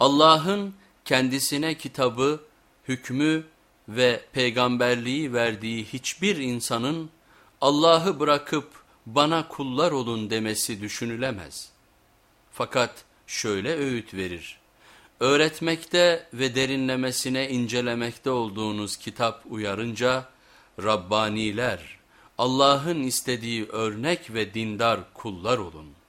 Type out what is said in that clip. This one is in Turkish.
Allah'ın kendisine kitabı, hükmü ve peygamberliği verdiği hiçbir insanın Allah'ı bırakıp bana kullar olun demesi düşünülemez. Fakat şöyle öğüt verir. Öğretmekte ve derinlemesine incelemekte olduğunuz kitap uyarınca Rabbaniler, Allah'ın istediği örnek ve dindar kullar olun.''